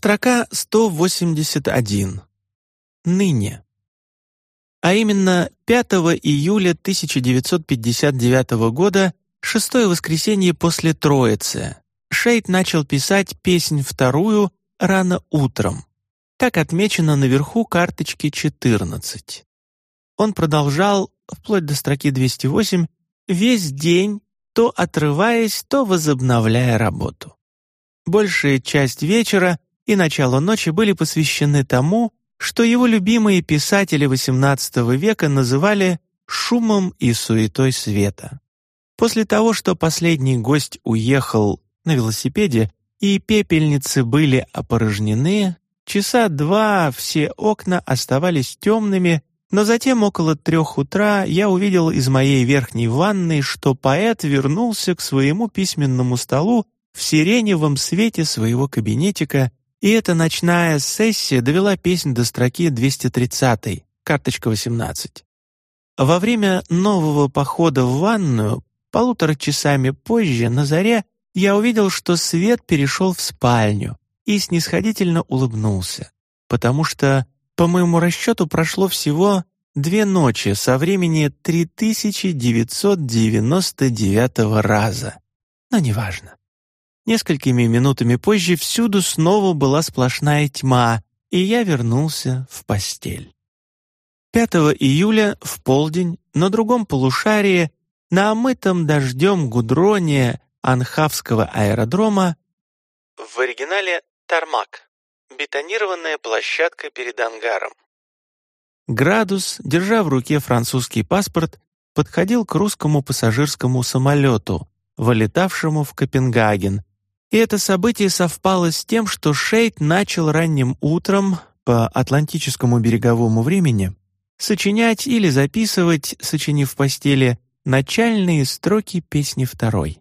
Строка 181. Ныне. А именно 5 июля 1959 года, шестое воскресенье после Троицы, Шейд начал писать песнь вторую рано утром. Так отмечено наверху карточки 14. Он продолжал, вплоть до строки 208, весь день, то отрываясь, то возобновляя работу. Большая часть вечера и начало ночи были посвящены тому, что его любимые писатели XVIII века называли «шумом и суетой света». После того, что последний гость уехал на велосипеде, и пепельницы были опорожнены, часа два все окна оставались темными, но затем около трех утра я увидел из моей верхней ванной, что поэт вернулся к своему письменному столу в сиреневом свете своего кабинетика, и эта ночная сессия довела песнь до строки 230, карточка 18. Во время нового похода в ванную, полутора часами позже, на заре, я увидел, что свет перешел в спальню и снисходительно улыбнулся, потому что, по моему расчету, прошло всего две ночи со времени 3999 раза. Но неважно. Несколькими минутами позже всюду снова была сплошная тьма, и я вернулся в постель. 5 июля в полдень на другом полушарии на омытом дождем гудроне Анхавского аэродрома в оригинале «Тармак» — бетонированная площадка перед ангаром. Градус, держа в руке французский паспорт, подходил к русскому пассажирскому самолету, вылетавшему в Копенгаген, и это событие совпало с тем, что Шейд начал ранним утром по атлантическому береговому времени сочинять или записывать, сочинив в постели, начальные строки песни второй.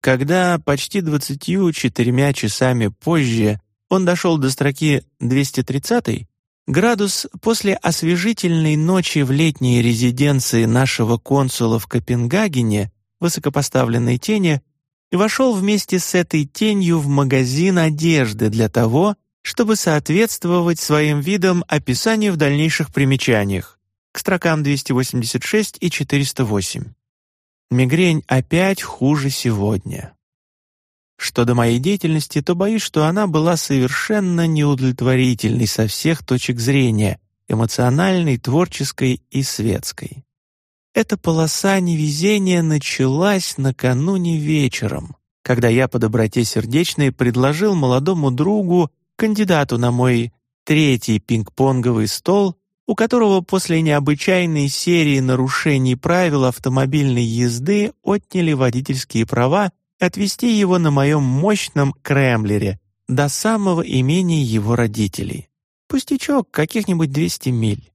Когда почти двадцатью четырьмя часами позже он дошел до строки 230 градус после освежительной ночи в летней резиденции нашего консула в Копенгагене, высокопоставленной тени, вошел вместе с этой тенью в магазин одежды для того, чтобы соответствовать своим видам описанию в дальнейших примечаниях к строкам 286 и 408. Мигрень опять хуже сегодня. Что до моей деятельности, то боюсь, что она была совершенно неудовлетворительной со всех точек зрения, эмоциональной, творческой и светской. Эта полоса невезения началась накануне вечером, когда я по доброте сердечной предложил молодому другу, кандидату на мой третий пинг-понговый стол, у которого после необычайной серии нарушений правил автомобильной езды отняли водительские права, отвезти его на моем мощном Кремлере до самого имения его родителей. Пустячок, каких-нибудь 200 миль.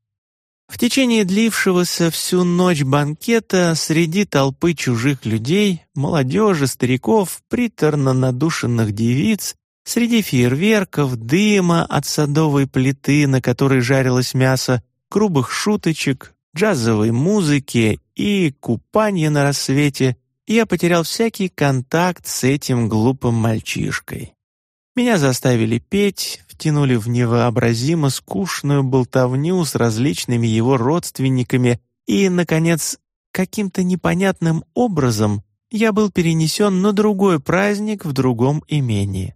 В течение длившегося всю ночь банкета среди толпы чужих людей, молодежи, стариков, приторно надушенных девиц, Среди фейерверков, дыма от садовой плиты, на которой жарилось мясо, грубых шуточек, джазовой музыки и купания на рассвете, я потерял всякий контакт с этим глупым мальчишкой. Меня заставили петь, втянули в невообразимо скучную болтовню с различными его родственниками и, наконец, каким-то непонятным образом я был перенесен на другой праздник в другом имении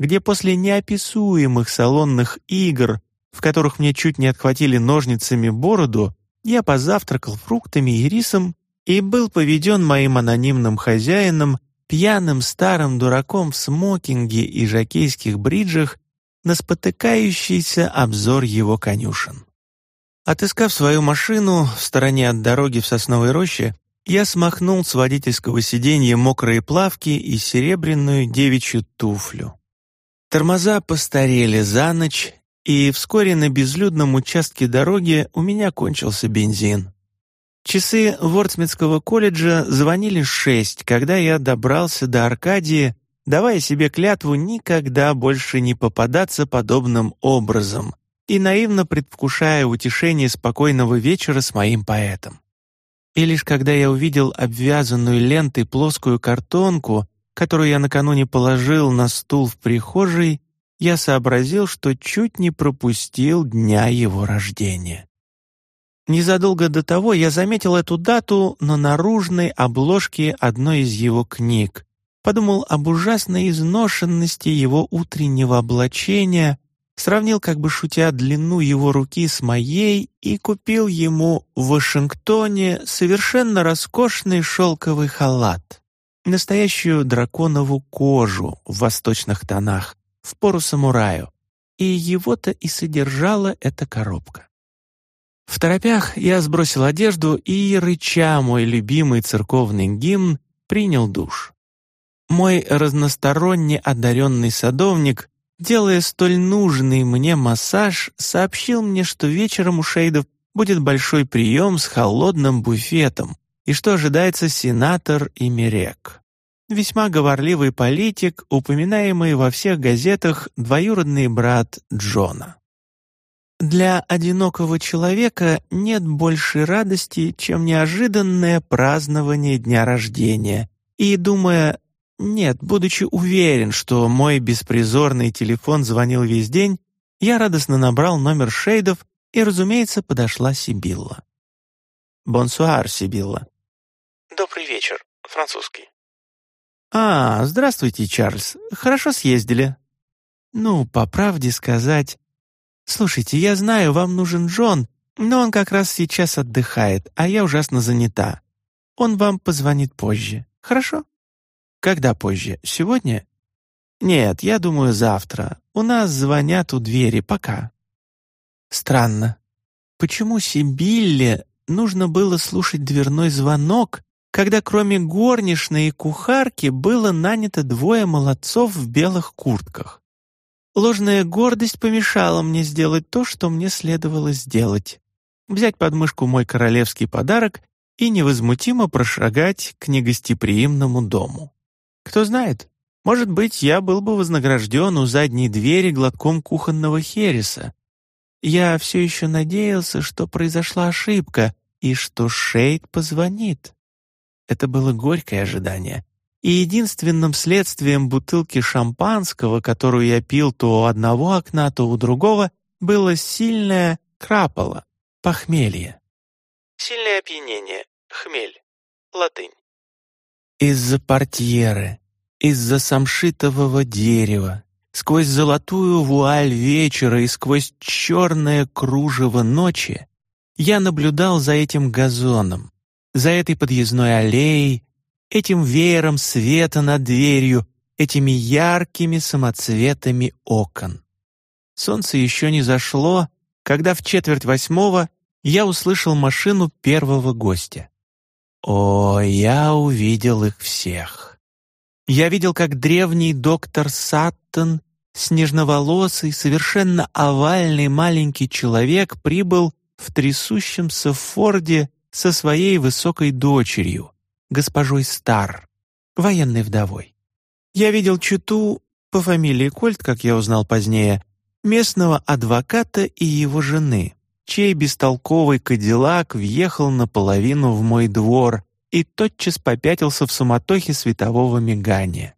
где после неописуемых салонных игр, в которых мне чуть не отхватили ножницами бороду, я позавтракал фруктами и рисом и был поведен моим анонимным хозяином, пьяным старым дураком в смокинге и жакейских бриджах, на спотыкающийся обзор его конюшен. Отыскав свою машину в стороне от дороги в сосновой роще, я смахнул с водительского сиденья мокрые плавки и серебряную девичью туфлю. Тормоза постарели за ночь, и вскоре на безлюдном участке дороги у меня кончился бензин. Часы Вортсмитского колледжа звонили шесть, когда я добрался до Аркадии, давая себе клятву никогда больше не попадаться подобным образом и наивно предвкушая утешение спокойного вечера с моим поэтом. И лишь когда я увидел обвязанную лентой плоскую картонку, которую я накануне положил на стул в прихожей, я сообразил, что чуть не пропустил дня его рождения. Незадолго до того я заметил эту дату на наружной обложке одной из его книг, подумал об ужасной изношенности его утреннего облачения, сравнил как бы шутя длину его руки с моей и купил ему в Вашингтоне совершенно роскошный шелковый халат, настоящую драконову кожу в восточных тонах, в пору самураю, и его-то и содержала эта коробка. В торопях я сбросил одежду и, рыча мой любимый церковный гимн, принял душ. Мой разносторонне одаренный садовник, делая столь нужный мне массаж, сообщил мне, что вечером у Шейдов будет большой прием с холодным буфетом и что ожидается сенатор и Мерек. Весьма говорливый политик, упоминаемый во всех газетах двоюродный брат Джона. Для одинокого человека нет большей радости, чем неожиданное празднование дня рождения. И, думая, нет, будучи уверен, что мой беспризорный телефон звонил весь день, я радостно набрал номер Шейдов, и, разумеется, подошла Сибилла. «Бонсуар, Сибилла». «Добрый вечер, французский». «А, здравствуйте, Чарльз. Хорошо съездили». «Ну, по правде сказать...» «Слушайте, я знаю, вам нужен Джон, но он как раз сейчас отдыхает, а я ужасно занята. Он вам позвонит позже. Хорошо?» «Когда позже? Сегодня?» «Нет, я думаю, завтра. У нас звонят у двери. Пока». Странно. Почему Сибилле нужно было слушать дверной звонок, когда кроме горничной и кухарки было нанято двое молодцов в белых куртках? Ложная гордость помешала мне сделать то, что мне следовало сделать. Взять под мышку мой королевский подарок и невозмутимо прошагать к негостеприимному дому. Кто знает, может быть, я был бы вознагражден у задней двери глотком кухонного хереса. Я все еще надеялся, что произошла ошибка и что Шейд позвонит. Это было горькое ожидание. И единственным следствием бутылки шампанского, которую я пил то у одного окна, то у другого, было сильное крапало, похмелье. Сильное опьянение, хмель, латынь. Из-за портьеры, из-за самшитового дерева, сквозь золотую вуаль вечера и сквозь черное кружево ночи я наблюдал за этим газоном, за этой подъездной аллеей, этим веером света над дверью, этими яркими самоцветами окон. Солнце еще не зашло, когда в четверть восьмого я услышал машину первого гостя. О, я увидел их всех. Я видел, как древний доктор Саттон, снежноволосый, совершенно овальный маленький человек, прибыл в трясущемся Форде со своей высокой дочерью, госпожой Стар, военной вдовой. Я видел читу по фамилии Кольт, как я узнал позднее, местного адвоката и его жены, чей бестолковый кадиллак въехал наполовину в мой двор и тотчас попятился в суматохе светового мигания.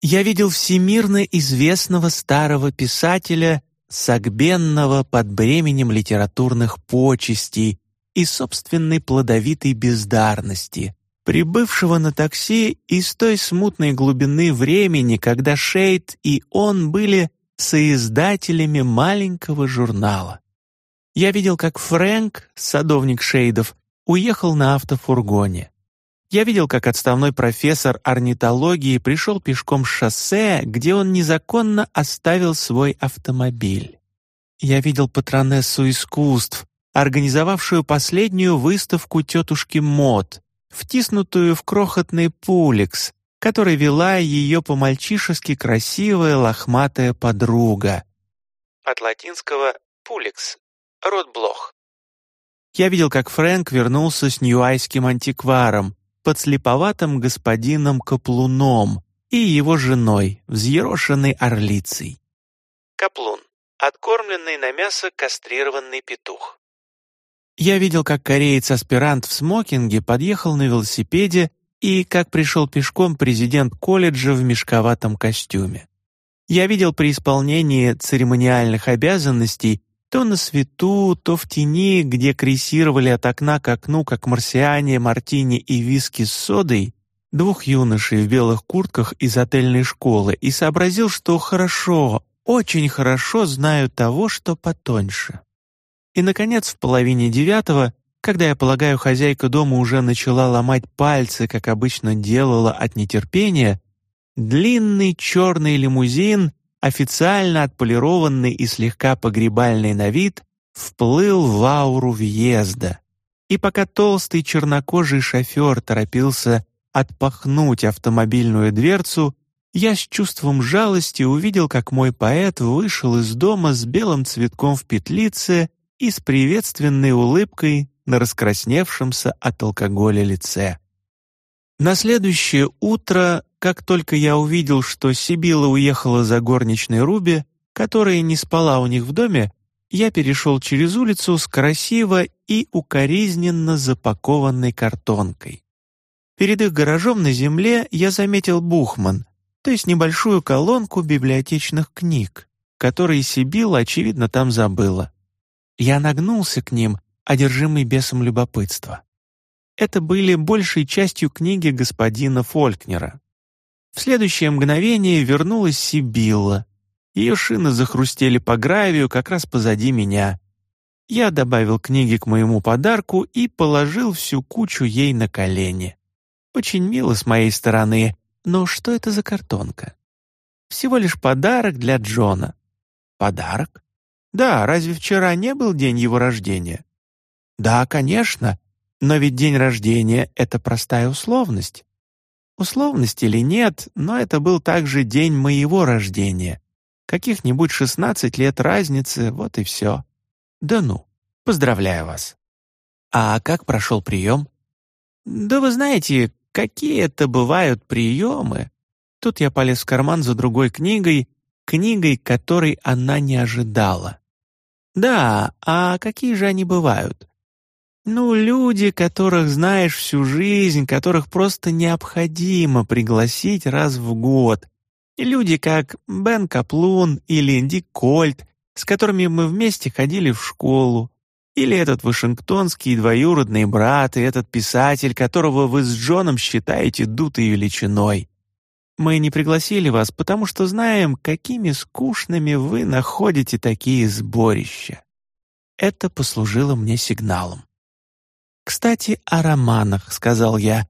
Я видел всемирно известного старого писателя, согбенного под бременем литературных почестей и собственной плодовитой бездарности, прибывшего на такси из той смутной глубины времени, когда Шейд и он были соиздателями маленького журнала. Я видел, как Фрэнк, садовник Шейдов, уехал на автофургоне. Я видел, как отставной профессор орнитологии пришел пешком с шоссе, где он незаконно оставил свой автомобиль. Я видел патронессу искусств, организовавшую последнюю выставку тетушки Мод, втиснутую в крохотный пуликс, который вела ее по-мальчишески красивая лохматая подруга. От латинского «пуликс» — род блох. Я видел, как Фрэнк вернулся с ньюайским антикваром, подслеповатым господином Каплуном и его женой, взъерошенной орлицей. Каплун — откормленный на мясо кастрированный петух. Я видел, как кореец-аспирант в смокинге подъехал на велосипеде и как пришел пешком президент колледжа в мешковатом костюме. Я видел при исполнении церемониальных обязанностей то на свету, то в тени, где крейсировали от окна к окну, как марсиане, мартини и виски с содой, двух юношей в белых куртках из отельной школы и сообразил, что хорошо, очень хорошо знаю того, что потоньше. И, наконец, в половине девятого, когда, я полагаю, хозяйка дома уже начала ломать пальцы, как обычно делала от нетерпения, длинный черный лимузин официально отполированный и слегка погребальный на вид, вплыл в ауру въезда. И пока толстый чернокожий шофер торопился отпахнуть автомобильную дверцу, я с чувством жалости увидел, как мой поэт вышел из дома с белым цветком в петлице и с приветственной улыбкой на раскрасневшемся от алкоголя лице. На следующее утро как только я увидел, что Сибила уехала за горничной Руби, которая не спала у них в доме, я перешел через улицу с красиво и укоризненно запакованной картонкой. Перед их гаражом на земле я заметил Бухман, то есть небольшую колонку библиотечных книг, которые Сибила, очевидно, там забыла. Я нагнулся к ним, одержимый бесом любопытства. Это были большей частью книги господина Фолькнера. В следующее мгновение вернулась Сибилла. Ее шины захрустели по гравию как раз позади меня. Я добавил книги к моему подарку и положил всю кучу ей на колени. Очень мило с моей стороны, но что это за картонка? Всего лишь подарок для Джона. Подарок? Да, разве вчера не был день его рождения? Да, конечно, но ведь день рождения — это простая условность. Условность или нет, но это был также день моего рождения. Каких-нибудь шестнадцать лет разницы, вот и все. Да ну, поздравляю вас. А как прошел прием? Да вы знаете, какие это бывают приемы. Тут я полез в карман за другой книгой, книгой, которой она не ожидала. Да, а какие же они бывают? Ну, люди, которых знаешь всю жизнь, которых просто необходимо пригласить раз в год. Люди, как Бен Каплун или Дик Кольт, с которыми мы вместе ходили в школу. Или этот вашингтонский двоюродный брат и этот писатель, которого вы с Джоном считаете дутой величиной. Мы не пригласили вас, потому что знаем, какими скучными вы находите такие сборища. Это послужило мне сигналом. «Кстати, о романах», — сказал я.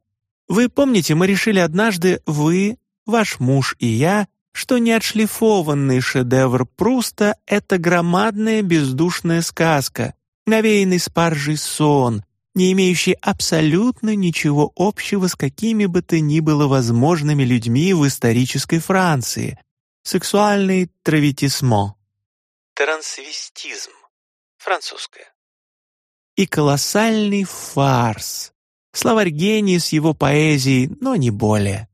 «Вы помните, мы решили однажды, вы, ваш муж и я, что неотшлифованный шедевр Пруста — это громадная бездушная сказка, навеянный спаржей сон, не имеющий абсолютно ничего общего с какими бы то ни было возможными людьми в исторической Франции. Сексуальный травитисмо. Трансвестизм. Французское и колоссальный фарс. Словарь гений с его поэзией, но не более.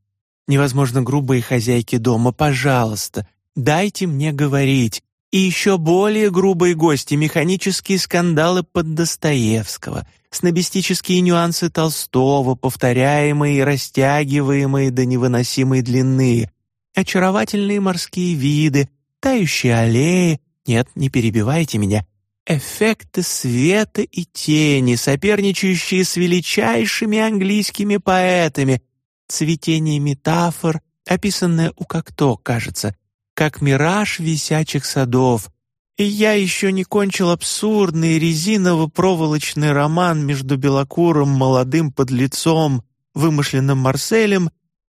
Невозможно грубые хозяйки дома, пожалуйста, дайте мне говорить. И еще более грубые гости, механические скандалы под Достоевского, снобистические нюансы Толстого, повторяемые и растягиваемые до невыносимой длины, очаровательные морские виды, тающие аллеи. Нет, не перебивайте меня, эффекты света и тени, соперничающие с величайшими английскими поэтами, цветение метафор, описанное у Кокто, кажется, как мираж висячих садов. И я еще не кончил абсурдный резиново-проволочный роман между белокурым молодым подлецом, вымышленным Марселем,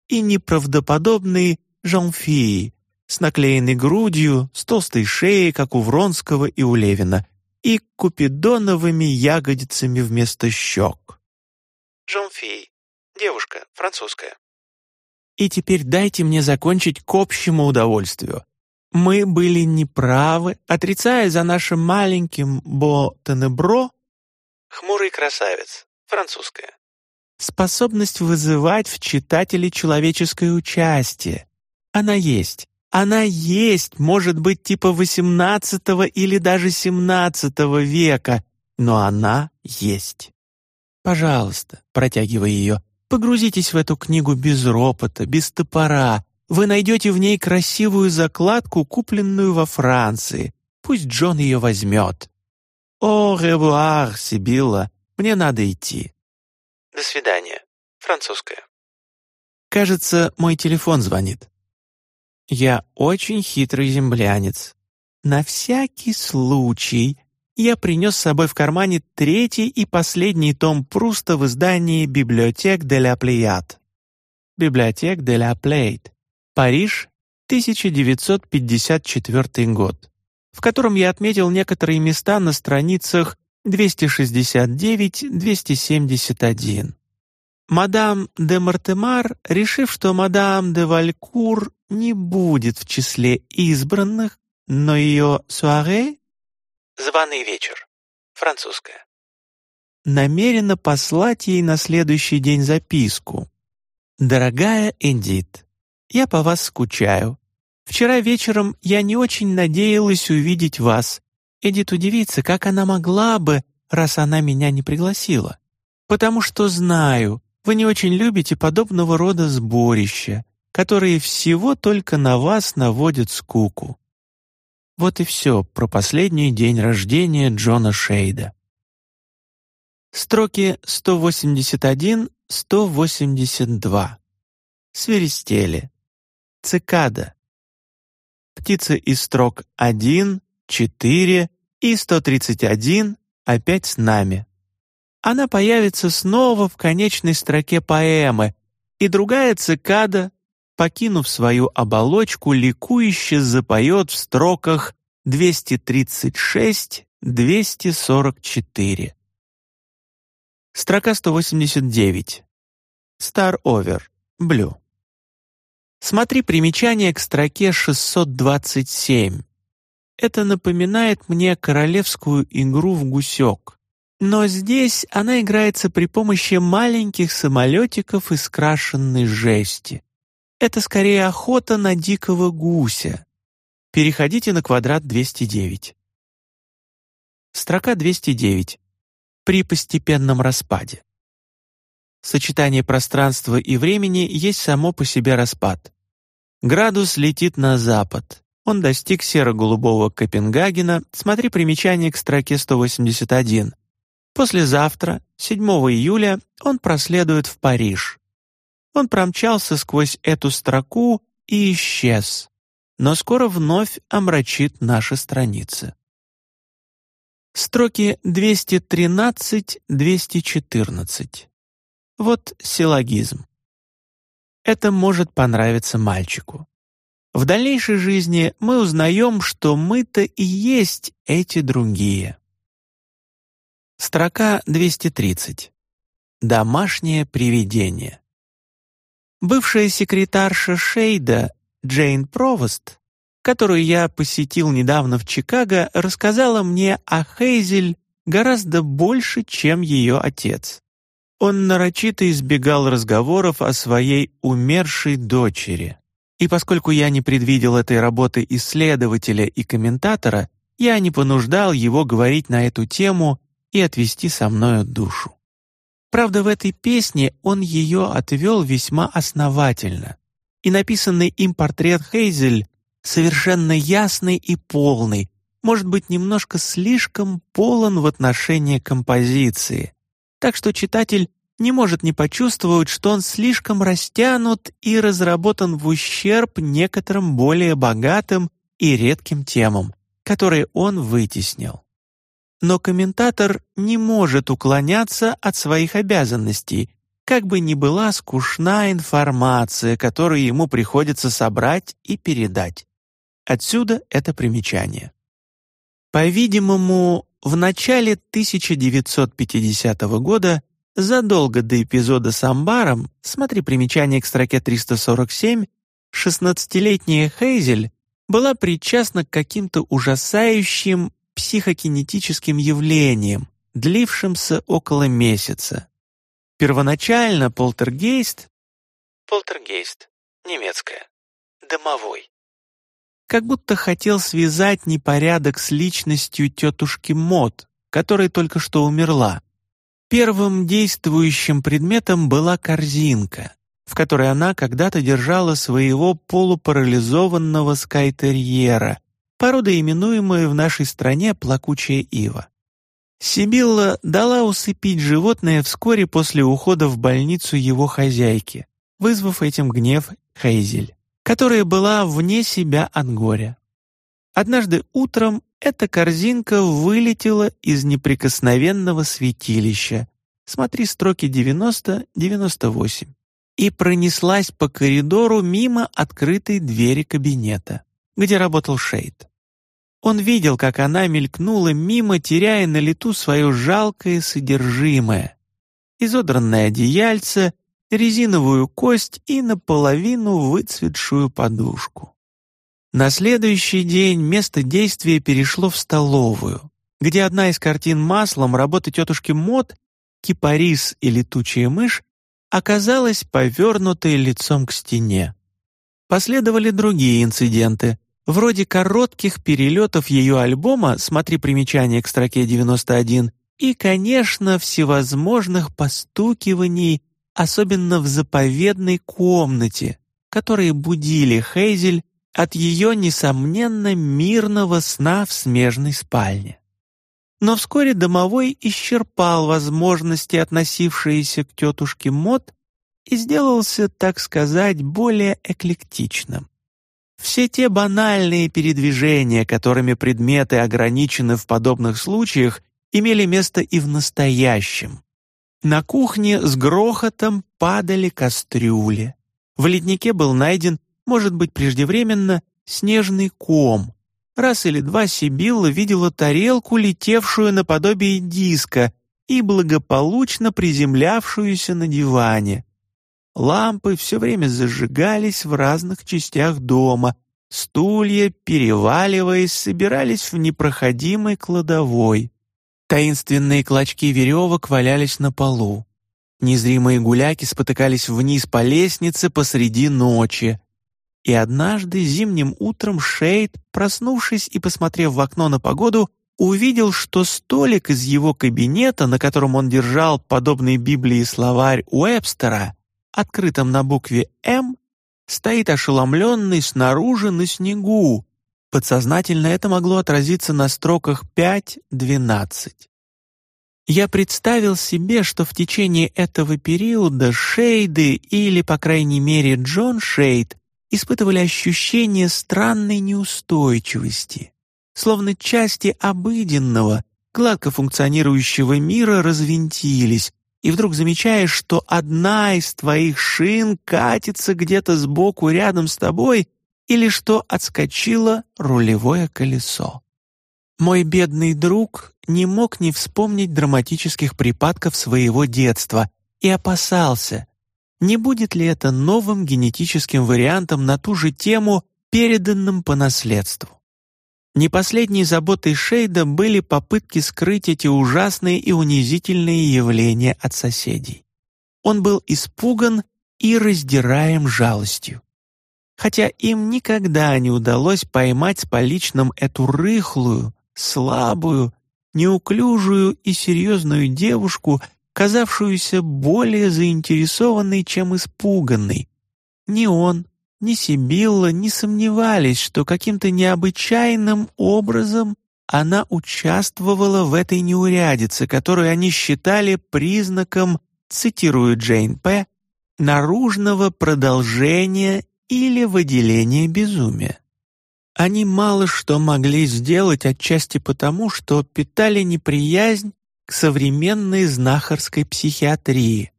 и неправдоподобный Жан-Фи с наклеенной грудью, с толстой шеей, как у Вронского и у Левина — и купидоновыми ягодицами вместо щек. Жонфи, девушка, французская. И теперь дайте мне закончить к общему удовольствию. Мы были неправы, отрицая за нашим маленьким Бо-Тенебро «Хмурый красавец», французская. Способность вызывать в читателе человеческое участие. Она есть. Она есть, может быть, типа XVIII или даже XVII века, но она есть. Пожалуйста, протягивая ее, погрузитесь в эту книгу без ропота, без топора, Вы найдете в ней красивую закладку, купленную во Франции. Пусть Джон ее возьмет. Au revoir, Сибилла, мне надо идти. До свидания. Французская. Кажется, мой телефон звонит. Я очень хитрый земблянец. На всякий случай я принес с собой в кармане третий и последний том Пруста в издании «Bibliothèque de Pléiade». «Bibliothèque de la Pléiade», Париж, 1954 год, в котором я отметил некоторые места на страницах 269-271. Мадам де Мартемар, решив, что мадам де Валькур не будет в числе избранных, но ее суаре Званый вечер. Французская. намерена послать ей на следующий день записку. «Дорогая Эдит, я по вас скучаю. Вчера вечером я не очень надеялась увидеть вас. Эдит удивится, как она могла бы, раз она меня не пригласила. Потому что знаю, вы не очень любите подобного рода сборища, которые всего только на вас наводят скуку. Вот и все про последний день рождения Джона Шейда. Строки 181-182. Свиристели. Цикада. Птица из строк 1, 4 и 131 опять с нами она появится снова в конечной строке поэмы, и другая цикада, покинув свою оболочку, ликующе запоет в строках 236-244. Строка 189. Star Over. Blue. Смотри примечание к строке 627. Это напоминает мне королевскую игру в гусек. Но здесь она играется при помощи маленьких самолетиков из крашенной жести. Это скорее охота на дикого гуся. Переходите на квадрат 209. Строка 209. При постепенном распаде. Сочетание пространства и времени есть само по себе распад. Градус летит на запад. Он достиг серо-голубого Копенгагена. Смотри примечание к строке 181. Послезавтра, 7 июля, он проследует в Париж. Он промчался сквозь эту строку и исчез, но скоро вновь омрачит наши страницы. Строки 213-214. Вот силлогизм. Это может понравиться мальчику. В дальнейшей жизни мы узнаем, что мы-то и есть эти другие. Строка 230. Домашнее привидение. Бывшая секретарша Шейда Джейн Провост, которую я посетил недавно в Чикаго, рассказала мне о Хейзель гораздо больше, чем ее отец. Он нарочито избегал разговоров о своей умершей дочери. И поскольку я не предвидел этой работы исследователя и комментатора, я не понуждал его говорить на эту тему и отвести со мною душу. Правда, в этой песне он ее отвел весьма основательно, и написанный им портрет Хейзель совершенно ясный и полный, может быть, немножко слишком полон в отношении композиции, так что читатель не может не почувствовать, что он слишком растянут и разработан в ущерб некоторым более богатым и редким темам, которые он вытеснил. Но комментатор не может уклоняться от своих обязанностей, как бы ни была скучна информация, которую ему приходится собрать и передать. Отсюда это примечание. По-видимому, в начале 1950 года, задолго до эпизода с амбаром, смотри примечание к строке 347, 16-летняя Хейзель была причастна к каким-то ужасающим психокинетическим явлением, длившимся около месяца. Первоначально полтергейст Полтергейст. Немецкая. Домовой. Как будто хотел связать непорядок с личностью тетушки Мот, которая только что умерла. Первым действующим предметом была корзинка, в которой она когда-то держала своего полупарализованного скайтерьера, порода, именуемая в нашей стране плакучая ива. Сибилла дала усыпить животное вскоре после ухода в больницу его хозяйки, вызвав этим гнев Хейзель, которая была вне себя от горя. Однажды утром эта корзинка вылетела из неприкосновенного святилища, смотри строки 90-98, и пронеслась по коридору мимо открытой двери кабинета, где работал Шейд. Он видел, как она мелькнула мимо, теряя на лету свое жалкое содержимое. Изодранное одеяльце, резиновую кость и наполовину выцветшую подушку. На следующий день место действия перешло в столовую, где одна из картин маслом работы тетушки Мот «Кипарис и летучая мышь» оказалась повернутой лицом к стене. Последовали другие инциденты, вроде коротких перелетов ее альбома «Смотри примечание к строке 91» и, конечно, всевозможных постукиваний, особенно в заповедной комнате, которые будили Хейзель от ее, несомненно, мирного сна в смежной спальне. Но вскоре домовой исчерпал возможности, относившиеся к тетушке Мот, и сделался, так сказать, более эклектичным. Все те банальные передвижения, которыми предметы ограничены в подобных случаях, имели место и в настоящем. На кухне с грохотом падали кастрюли. В леднике был найден, может быть, преждевременно, снежный ком. Раз или два Сибилла видела тарелку, летевшую наподобие диска и благополучно приземлявшуюся на диване. Лампы все время зажигались в разных частях дома, стулья, переваливаясь, собирались в непроходимой кладовой. Таинственные клочки веревок валялись на полу. Незримые гуляки спотыкались вниз по лестнице посреди ночи. И однажды зимним утром Шейд, проснувшись и посмотрев в окно на погоду, увидел, что столик из его кабинета, на котором он держал подобный Библии словарь Уэбстера, открытом на букве «М», стоит ошеломленный снаружи на снегу. Подсознательно это могло отразиться на строках 5-12. Я представил себе, что в течение этого периода Шейды или, по крайней мере, Джон Шейд испытывали ощущение странной неустойчивости, словно части обыденного, гладко функционирующего мира развинтились, и вдруг замечаешь, что одна из твоих шин катится где-то сбоку рядом с тобой или что отскочило рулевое колесо. Мой бедный друг не мог не вспомнить драматических припадков своего детства и опасался, не будет ли это новым генетическим вариантом на ту же тему, переданным по наследству. Не последней заботой Шейда были попытки скрыть эти ужасные и унизительные явления от соседей. Он был испуган и раздираем жалостью. Хотя им никогда не удалось поймать с поличным эту рыхлую, слабую, неуклюжую и серьезную девушку, казавшуюся более заинтересованной, чем испуганной. Ни он, ни Сибилла не сомневались, что каким-то необычайным образом она участвовала в этой неурядице, которую они считали признаком, цитирую Джейн П., наружного продолжения или выделения безумия. Они мало что могли сделать отчасти потому, что питали неприязнь к современной знахарской психиатрии,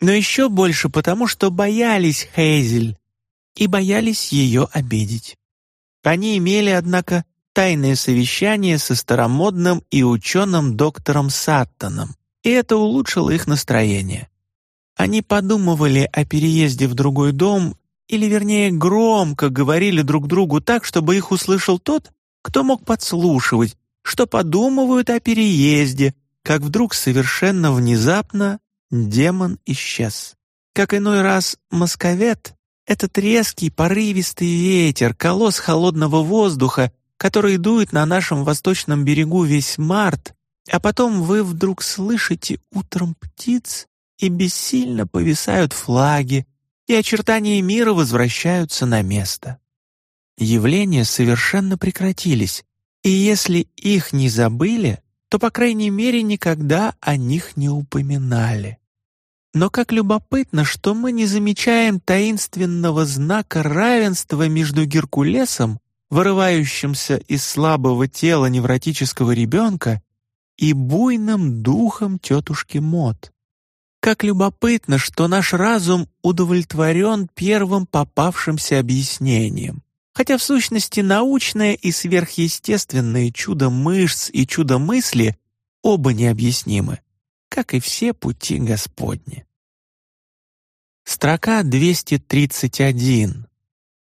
но еще больше потому, что боялись Хейзель, и боялись ее обидеть. Они имели, однако, тайное совещание со старомодным и ученым доктором Саттоном, и это улучшило их настроение. Они подумывали о переезде в другой дом, или, вернее, громко говорили друг другу так, чтобы их услышал тот, кто мог подслушивать, что подумывают о переезде, как вдруг совершенно внезапно демон исчез. Как иной раз московет этот резкий, порывистый ветер, колосс холодного воздуха, который дует на нашем восточном берегу весь март, а потом вы вдруг слышите утром птиц, и бессильно повисают флаги, и очертания мира возвращаются на место. Явления совершенно прекратились, и если их не забыли, то, по крайней мере, никогда о них не упоминали. Но как любопытно, что мы не замечаем таинственного знака равенства между Геркулесом, вырывающимся из слабого тела невротического ребенка, и буйным духом тетушки Мот. Как любопытно, что наш разум удовлетворен первым попавшимся объяснением. Хотя в сущности научное и сверхъестественное чудо мышц и чудо мысли оба необъяснимы, как и все пути Господни. Строка 231.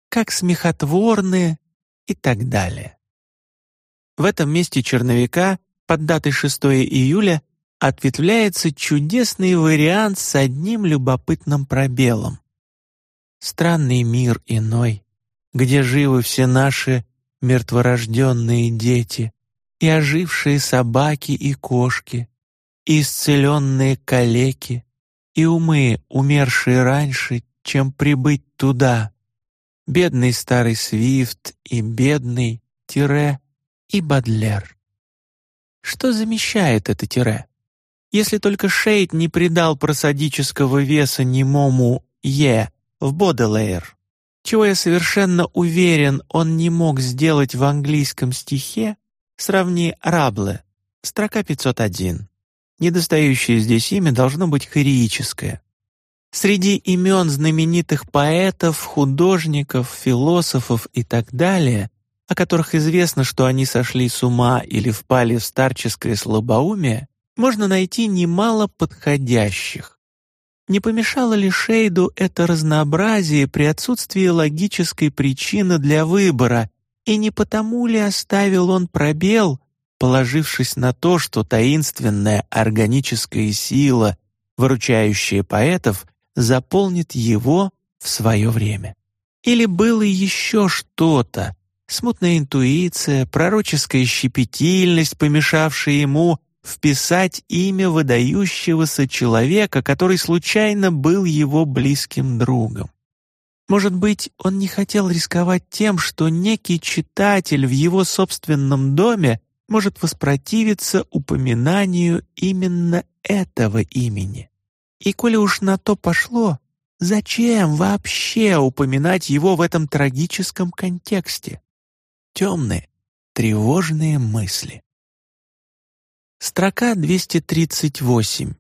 Как смехотворные и так далее. В этом месте черновика под датой 6 июля ответвляется чудесный вариант с одним любопытным пробелом. Странный мир иной, где живы все наши мертворожденные дети и ожившие собаки и кошки, и исцеленные калеки, и умы, умершие раньше, чем прибыть туда. Бедный старый Свифт и бедный Тире и Бадлер. Что замещает это тире? Если только Шейд не придал просадического веса немому «е» в Боделейр, чего я совершенно уверен, он не мог сделать в английском стихе, сравни Рабле, строка 501. Недостающее здесь имя должно быть хореическое. Среди имен знаменитых поэтов, художников, философов и так далее, о которых известно, что они сошли с ума или впали в старческое слабоумие, можно найти немало подходящих. Не помешало ли Шейду это разнообразие при отсутствии логической причины для выбора, и не потому ли оставил он пробел, положившись на то, что таинственная органическая сила, выручающая поэтов, заполнит его в свое время? Или было еще что-то, смутная интуиция, пророческая щепетильность, помешавшая ему вписать имя выдающегося человека, который случайно был его близким другом. Может быть, он не хотел рисковать тем, что некий читатель в его собственном доме может воспротивиться упоминанию именно этого имени. И коли уж на то пошло, зачем вообще упоминать его в этом трагическом контексте? Темные, тревожные мысли. Строка 238.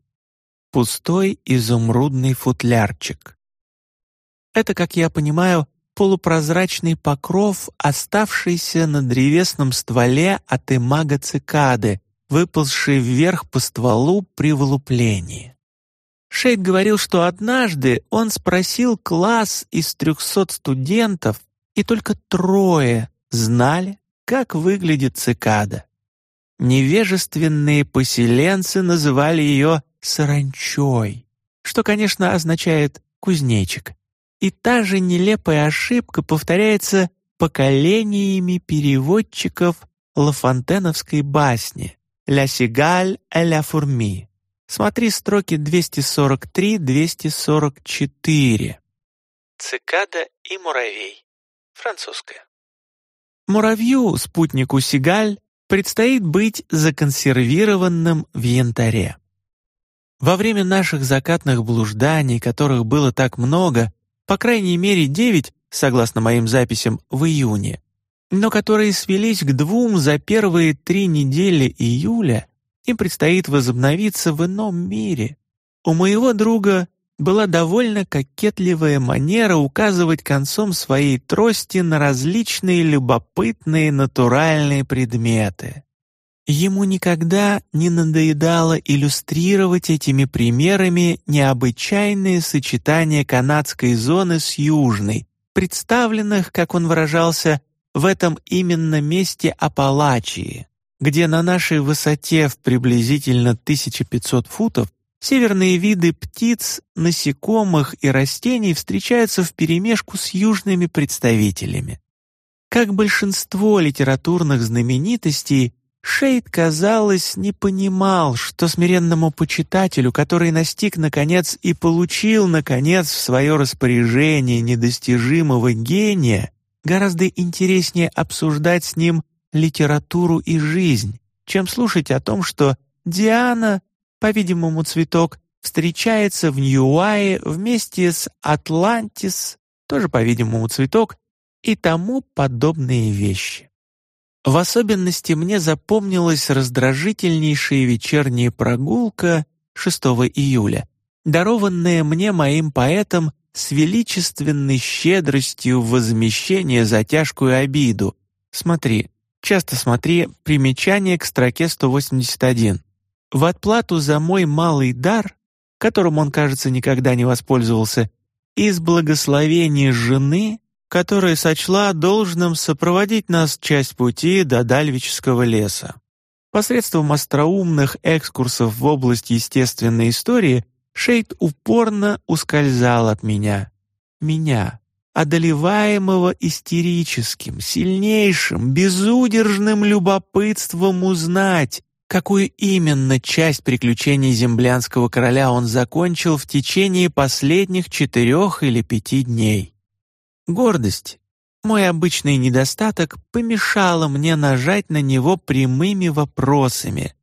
Пустой изумрудный футлярчик. Это, как я понимаю, полупрозрачный покров, оставшийся на древесном стволе от имага цикады, выползший вверх по стволу при вылуплении. Шейд говорил, что однажды он спросил класс из трехсот студентов, и только трое знали, как выглядит цикада. Невежественные поселенцы называли ее саранчой, что, конечно, означает «кузнечик». И та же нелепая ошибка повторяется поколениями переводчиков лафонтеновской басни «Ля сигаль э ля фурми». Смотри строки 243-244. Цикада и муравей. Французская. Муравью, спутнику Сигаль, предстоит быть законсервированным в янтаре. Во время наших закатных блужданий, которых было так много, по крайней мере девять, согласно моим записям, в июне, но которые свелись к двум за первые три недели июля, им предстоит возобновиться в ином мире. У моего друга была довольно кокетливая манера указывать концом своей трости на различные любопытные натуральные предметы. Ему никогда не надоедало иллюстрировать этими примерами необычайные сочетания канадской зоны с южной, представленных, как он выражался, в этом именно месте Апалачии, где на нашей высоте в приблизительно 1500 футов Северные виды птиц, насекомых и растений встречаются вперемешку с южными представителями. Как большинство литературных знаменитостей, Шейд, казалось, не понимал, что смиренному почитателю, который настиг, наконец, и получил, наконец, в свое распоряжение недостижимого гения, гораздо интереснее обсуждать с ним литературу и жизнь, чем слушать о том, что Диана, по-видимому, цветок, встречается в Ньюае вместе с Атлантис, тоже, по-видимому, цветок, и тому подобные вещи. В особенности мне запомнилась раздражительнейшая вечерняя прогулка 6 июля, дарованная мне моим поэтом с величественной щедростью возмещения за тяжкую обиду. Смотри, часто смотри примечание к строке 181. В отплату за мой малый дар, которым он, кажется, никогда не воспользовался, из благословения жены которая сочла должным сопроводить нас часть пути до Дальвического леса. Посредством остроумных экскурсов в область естественной истории Шейд упорно ускользал от меня. Меня, одолеваемого истерическим, сильнейшим, безудержным любопытством узнать, какую именно часть приключений землянского короля он закончил в течение последних четырех или пяти дней. Гордость, мой обычный недостаток, помешала мне нажать на него прямыми вопросами.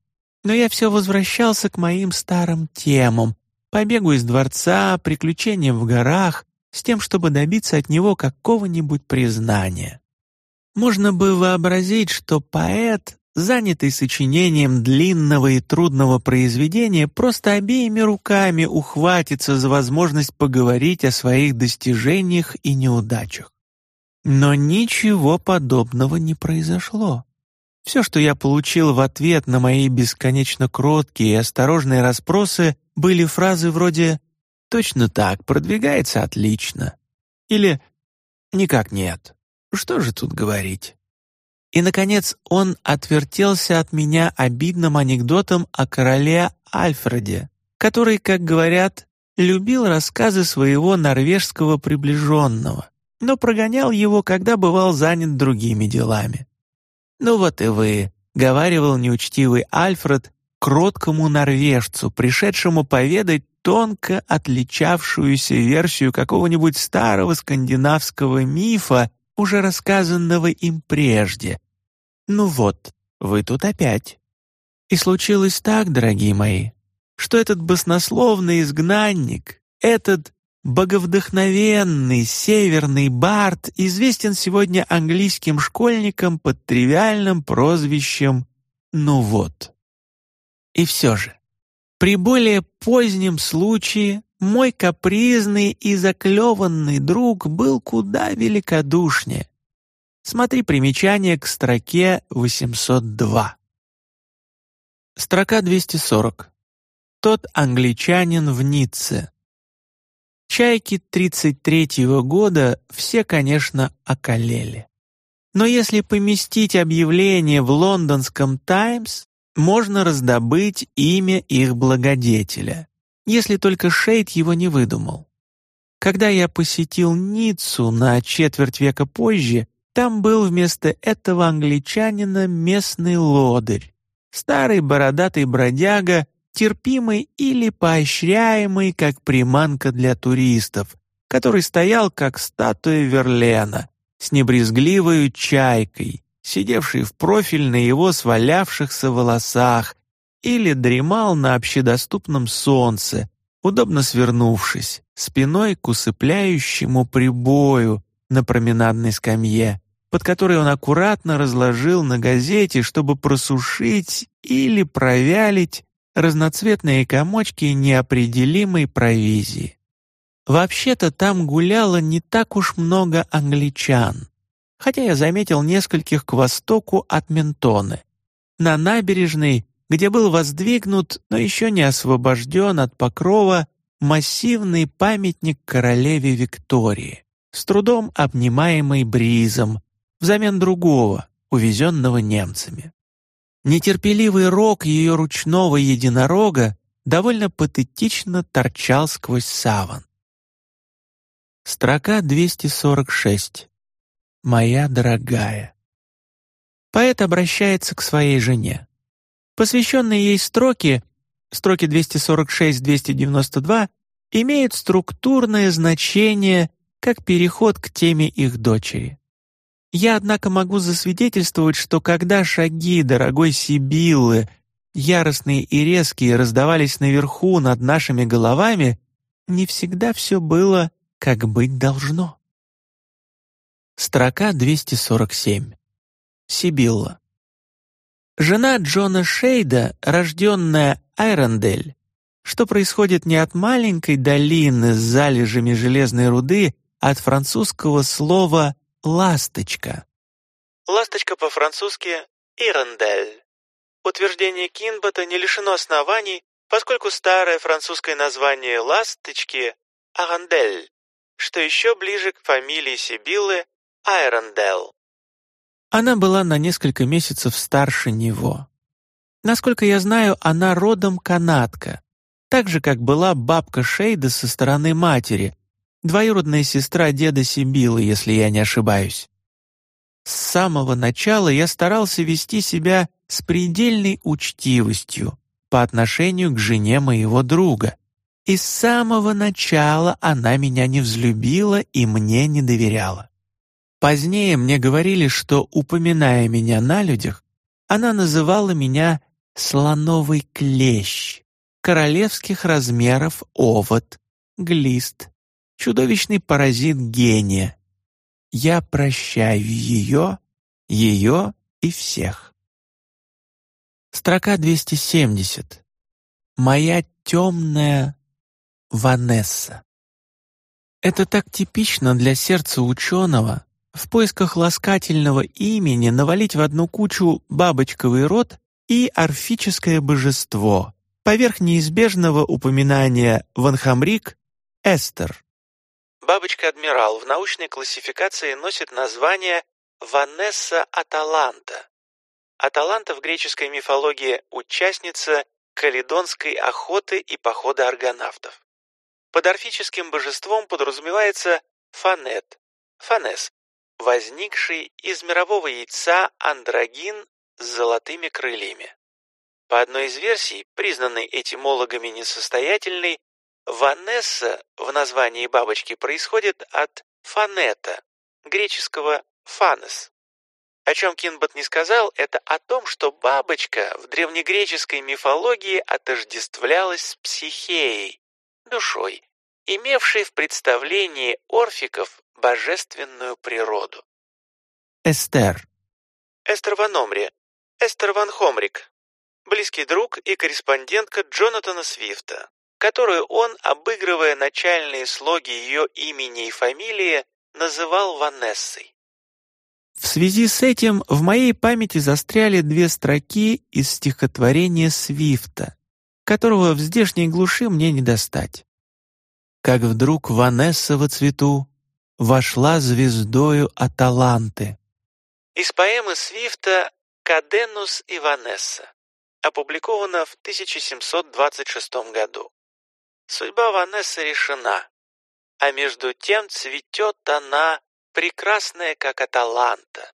Но я все возвращался к моим старым темам, побегу из дворца, приключениям в горах, с тем, чтобы добиться от него какого-нибудь признания. Можно бы вообразить, что поэт, занятый сочинением длинного и трудного произведения, просто обеими руками ухватится за возможность поговорить о своих достижениях и неудачах. Но ничего подобного не произошло. Все, что я получил в ответ на мои бесконечно кроткие и осторожные расспросы, были фразы вроде «точно так, продвигается отлично» или «никак нет, что же тут говорить». И, наконец, он отвертелся от меня обидным анекдотом о короле Альфреде, который, как говорят, любил рассказы своего норвежского приближенного, но прогонял его, когда бывал занят другими делами. «Ну вот и вы», — говаривал неучтивый Альфред кроткому норвежцу, пришедшему поведать тонко отличавшуюся версию какого-нибудь старого скандинавского мифа уже рассказанного им прежде. Ну вот, вы тут опять. И случилось так, дорогие мои, что этот баснословный изгнанник, этот боговдохновенный северный бард известен сегодня английским школьникам под тривиальным прозвищем «ну вот». И все же, при более позднем случае мой капризный и заклеванный друг был куда великодушнее. Смотри примечание к строке 802. Строка 240. Тот англичанин в Ницце. Чайки 33-го года все, конечно, околели. Но если поместить объявление в лондонском «Таймс», можно раздобыть имя их благодетеля если только Шейд его не выдумал. Когда я посетил Ниццу на четверть века позже, там был вместо этого англичанина местный лодырь, старый бородатый бродяга, терпимый или поощряемый как приманка для туристов, который стоял как статуя Верлена с небрезгливой чайкой, сидевшей в профиль на его свалявшихся волосах или дремал на общедоступном солнце, удобно свернувшись, спиной к усыпляющему прибою на променадной скамье, под которой он аккуратно разложил на газете, чтобы просушить или провялить разноцветные комочки неопределимой провизии. Вообще-то там гуляло не так уж много англичан, хотя я заметил нескольких к востоку от Ментоны. На набережной где был воздвигнут, но еще не освобожден от покрова, массивный памятник королеве Виктории, с трудом обнимаемый бризом, взамен другого, увезенного немцами. Нетерпеливый рог ее ручного единорога довольно патетично торчал сквозь саван. Строка 246. «Моя дорогая». поэт обращается к своей жене. Посвященные ей строки, строки 246-292, имеют структурное значение как переход к теме их дочери. Я, однако, могу засвидетельствовать, что когда шаги дорогой Сибиллы, яростные и резкие, раздавались наверху над нашими головами, не всегда все было, как быть должно. Строка 247. Сибилла. Жена Джона Шейда, рожденная Айрондель, что происходит не от маленькой долины с залежами железной руды, а от французского слова «ласточка». Ласточка по-французски «ирондель». Утверждение Кинбота не лишено оснований, поскольку старое французское название «ласточки» — «арандель», что еще ближе к фамилии Сибиллы Айрондел. Она была на несколько месяцев старше него. Насколько я знаю, она родом канадка, так же, как была бабка Шейда со стороны матери, двоюродная сестра деда Сибилы, если я не ошибаюсь. С самого начала я старался вести себя с предельной учтивостью по отношению к жене моего друга. И с самого начала она меня не взлюбила и мне не доверяла. Позднее мне говорили, что, упоминая меня на людях, она называла меня «слоновый клещ», королевских размеров овод, глист, чудовищный паразит гения. Я прощаю ее, ее и всех. Строка 270. Моя темная Ванесса. Это так типично для сердца ученого в поисках ласкательного имени навалить в одну кучу бабочковый род и орфическое божество, поверх неизбежного упоминания Ванхамрик Эстер. Бабочка-адмирал в научной классификации носит название Ванесса Аталанта. Аталанта в греческой мифологии участница каледонской охоты и похода аргонавтов. Под орфическим божеством подразумевается Фанет, Фанес, возникший из мирового яйца андрогин с золотыми крыльями. По одной из версий, признанной этимологами несостоятельной, Ванесса в названии бабочки происходит от фанета, греческого фанес. О чем Кинбот не сказал, это о том, что бабочка в древнегреческой мифологии отождествлялась с психеей, душой, имевшей в представлении орфиков божественную природу. Эстер. Эстер Ван Омри, Эстер Ван Хомрик, близкий друг и корреспондентка Джонатана Свифта, которую он, обыгрывая начальные слоги ее имени и фамилии, называл Ванессой. В связи с этим в моей памяти застряли две строки из стихотворения Свифта, которого в здешней глуши мне не достать. Как вдруг Ванесса во цвету вошла звездою Аталанты. Из поэмы Свифта «Каденус и Ванесса», опубликована в 1726 году. Судьба Ванессы решена, а между тем цветет она, прекрасная, как Аталанта,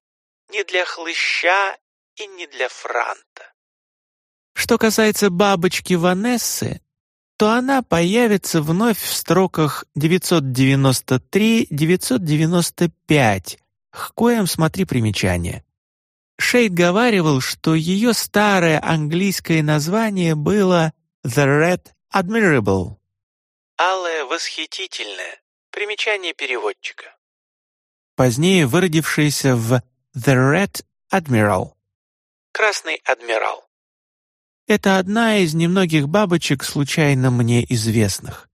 не для хлыща и не для франта. Что касается бабочки Ванессы, то она появится вновь в строках 993-995, к коим смотри примечание. Шейд говаривал, что ее старое английское название было «The Red Admirable». «Алое восхитительное» — примечание переводчика. Позднее выродившееся в «The Red Admiral». «Красный адмирал». Это одна из немногих бабочек, случайно мне известных.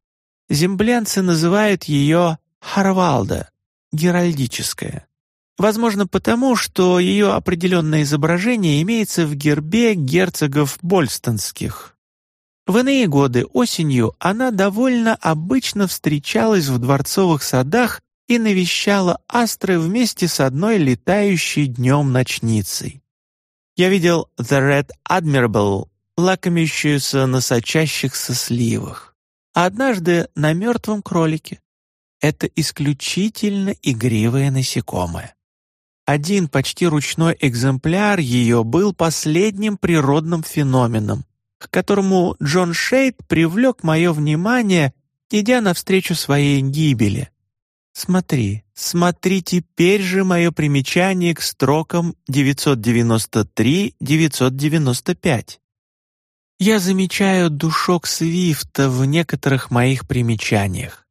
Землянцы называют ее Харвалда, геральдическая. Возможно, потому, что ее определенное изображение имеется в гербе герцогов Больстонских. В иные годы осенью она довольно обычно встречалась в дворцовых садах и навещала астры вместе с одной летающей днем ночницей. Я видел The Red Admirable лакомящуюся на сочащихся сливах, а однажды на мертвом кролике. Это исключительно игривое насекомое. Один почти ручной экземпляр ее был последним природным феноменом, к которому Джон Шейд привлек мое внимание, идя навстречу своей гибели. Смотри, смотри теперь же мое примечание к строкам 993-995. Я замечаю душок Свифта в некоторых моих примечаниях.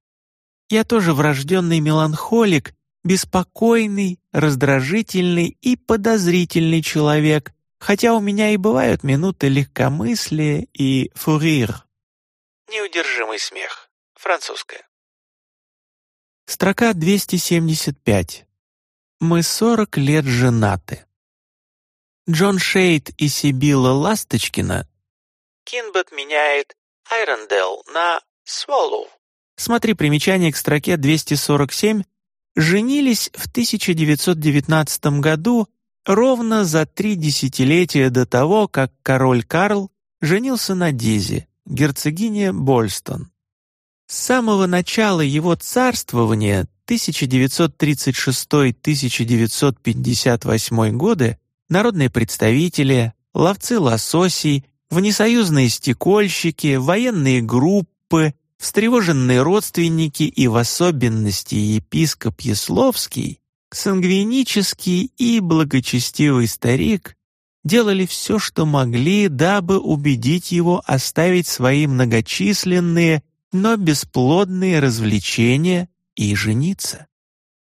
Я тоже врожденный меланхолик, беспокойный, раздражительный и подозрительный человек, хотя у меня и бывают минуты легкомыслия и фурир. Неудержимый смех. Французская. Строка 275. Мы 40 лет женаты. Джон Шейд и Сибила Ласточкина Кинбет меняет Айрондел на Своллоу. Смотри примечание к строке 247 женились в 1919 году ровно за три десятилетия до того, как король Карл женился на Дизе, герцогине Больстон. С самого начала его царствования 1936-1958 годы народные представители, ловцы лососей, внесоюзные стекольщики, военные группы, встревоженные родственники и в особенности епископ Ясловский, сангвинический и благочестивый старик делали все, что могли, дабы убедить его оставить свои многочисленные, но бесплодные развлечения и жениться.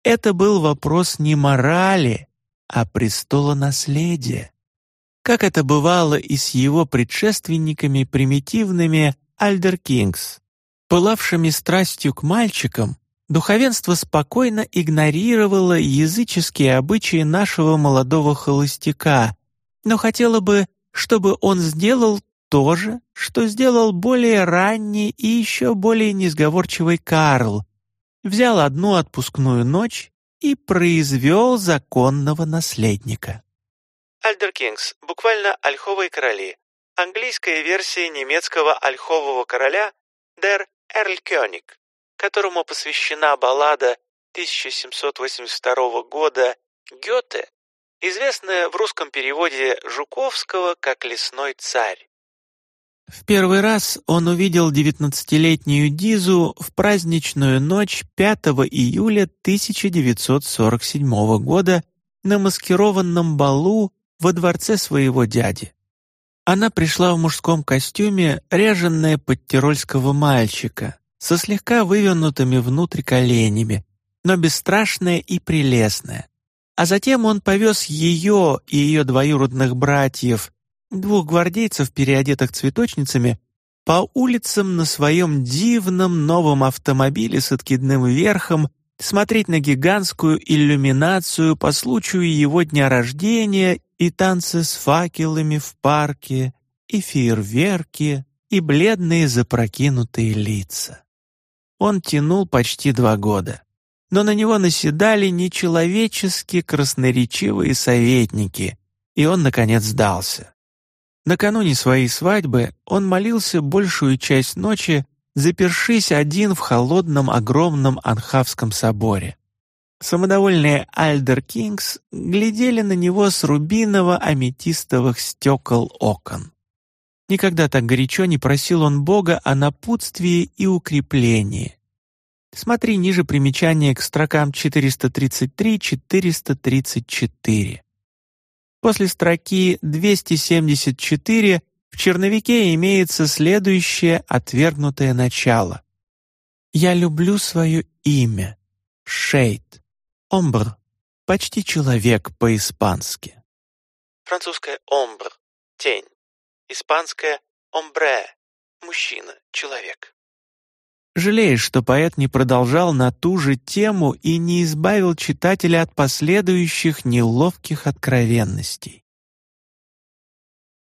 Это был вопрос не морали, а престола наследия. Как это бывало и с его предшественниками примитивными альдеркингс, Пылавшими страстью к мальчикам, духовенство спокойно игнорировало языческие обычаи нашего молодого холостяка, но хотело бы, чтобы он сделал то же, что сделал более ранний и еще более несговорчивый Карл. Взял одну отпускную ночь и произвел законного наследника. Альдеркингс, буквально «ольховые короли». Английская версия немецкого ольхового короля «Der Эрлькёник, которому посвящена баллада 1782 года Гёте, известная в русском переводе Жуковского как «Лесной царь». В первый раз он увидел девятнадцатилетнюю Дизу в праздничную ночь 5 июля 1947 года на маскированном балу во дворце своего дяди. Она пришла в мужском костюме, ряженная под тирольского мальчика, со слегка вывернутыми внутрь коленями, но бесстрашная и прелестная. А затем он повез ее и ее двоюродных братьев, двух гвардейцев, переодетых цветочницами, по улицам на своем дивном новом автомобиле с откидным верхом смотреть на гигантскую иллюминацию по случаю его дня рождения и танцы с факелами в парке, и фейерверки, и бледные запрокинутые лица. Он тянул почти два года, но на него наседали нечеловечески красноречивые советники, и он, наконец, сдался. Накануне своей свадьбы он молился большую часть ночи, запершись один в холодном огромном Анхавском соборе. Самодовольные Альдер Кингс глядели на него с рубиново-аметистовых стекол окон. Никогда так горячо не просил он Бога о напутствии и укреплении. Смотри ниже примечание к строкам 433-434. После строки 274 в черновике имеется следующее отвергнутое начало. «Я люблю свое имя, Шейд, Омбр, почти человек по-испански». Французское «омбр» — тень. Испанское «омбре» — мужчина, человек. Жалеешь, что поэт не продолжал на ту же тему и не избавил читателя от последующих неловких откровенностей.